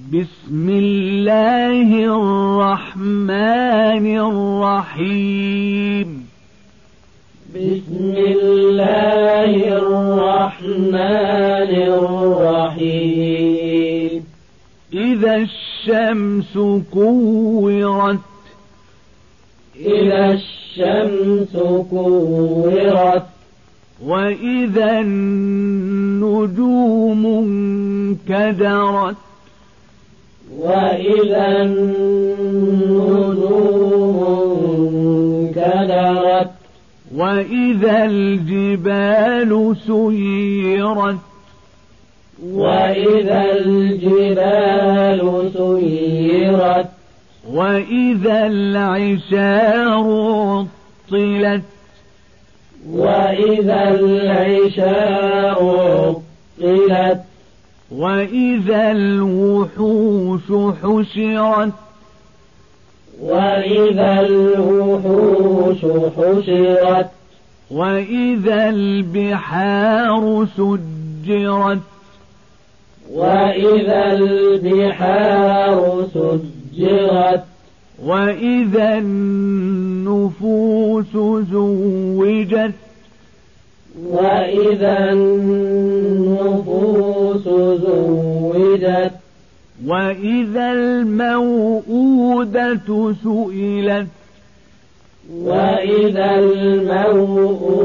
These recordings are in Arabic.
بسم الله الرحمن الرحيم. بسم الله الرحمن الرحيم. إذا الشمس كورت. إذا الشمس كورت. وإذا النجوم انكدرت. وإذا النجوم انكدرت وإذا الجبال سيرت وإذا الجبال سيرت وإذا العشار عطلت وإذا العشار عطلت وإذا الوحوش حشرت وإذا الوحوش حشرت وإذا البحار سجرت وإذا البحار سجرت وإذا النفوس زوجت وإذا النفوس وإذا الموءودة سئلت وإذا الموءودة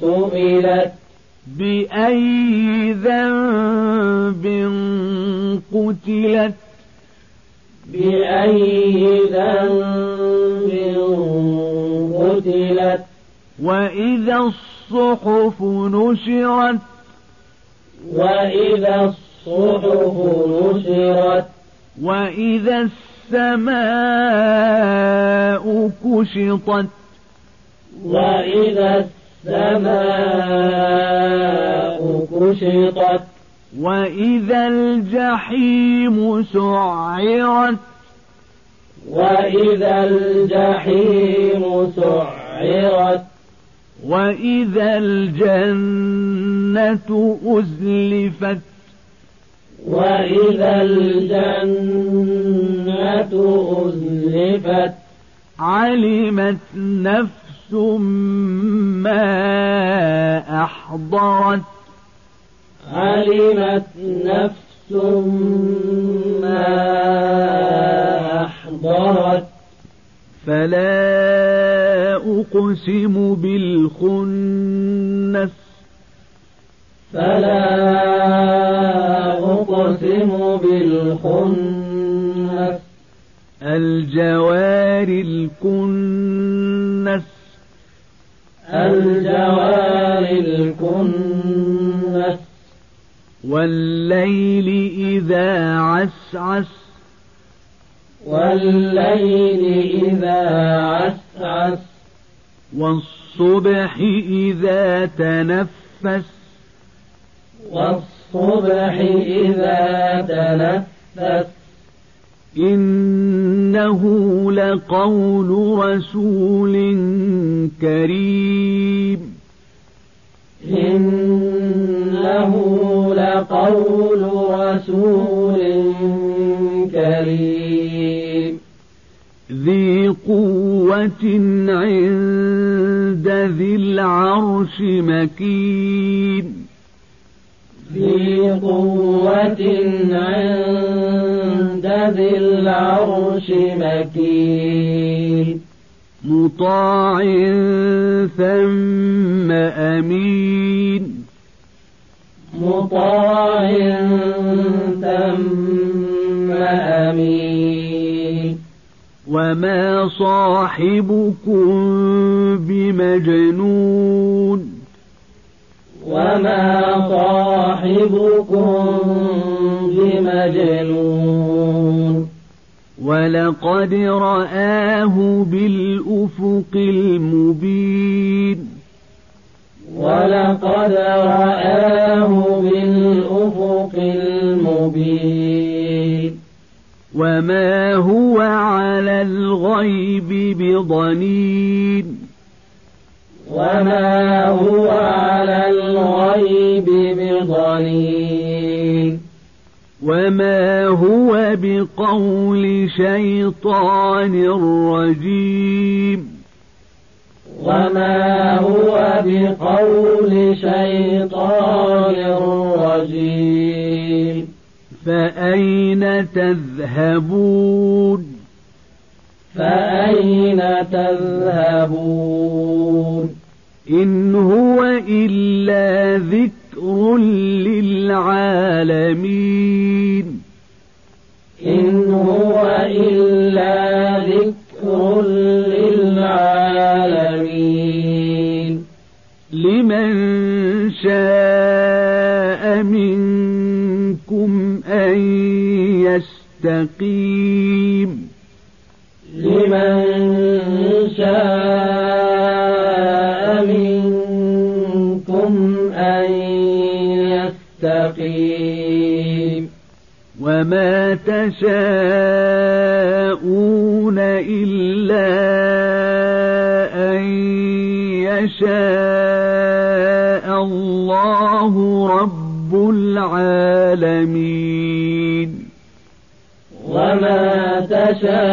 سئلت بأي ذنب قتلت بأي ذنب قتلت وإذا الصحف نشرت وإذا الصحف نشرت. وإذا السماء كشطت. وإذا السماء كشطت. وإذا الجحيم سعرت. وإذا الجحيم سعرت. وإذا الجنة أزلفت. وإذا الجنة أزلفت علمت نفس ما أحضرت. علمت نفس ما أحضرت. فلا أقسم بالخنس. فلا أقسم بالخنس الجوار الكنس. الجوار الكنس. والليل إذا عسعس. والليل إذا عسعس. والصبح إذا تنفس. والصبح إذا تنفس إنه لقول رسول كريم. إنه لقول رسول كريم. ذي قوة عند ذي العرش مكين. ذي قوة عند ذي العرش مكين. مطاع ثم أمين. مطاع ثم أمين. وما صاحبكم بمجنون. وما صاحبكم بمجنون ولقد رآه بالأفق المبين. ولقد رآه بالأفق المبين. وما هو على الغيب بضنين. وما هو وما هو بقول شيطان رجيم وما هو بقول شيطان رجيم فأين تذهبون فأين تذهبون إن هو إلا ذكر للعالمين. إن هو إلا ذكر للعالمين. لمن شاء منكم أن يستقيم. لمن شاء يستقيم وما تشاءون إلا أن يشاء الله رب العالمين. وما تشاءون